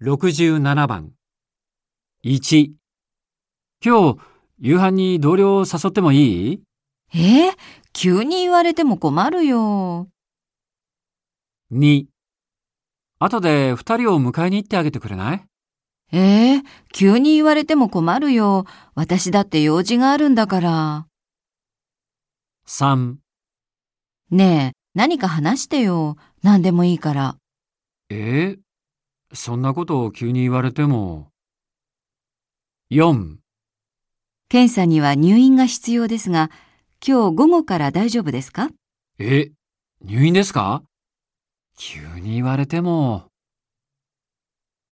67番。1。今日、夕飯に同僚を誘ってもいい？えー、急に言われても困るよ。?2。後で二人を迎えに行ってあげてくれない？えー、急に言われても困るよ。私だって用事があるんだから。?3。ねえ、何か話してよ。何でもいいから。えー？そんなことを急に言われても。4。検査には入院が必要ですが、今日午後から大丈夫ですか？え、入院ですか？急に言われても。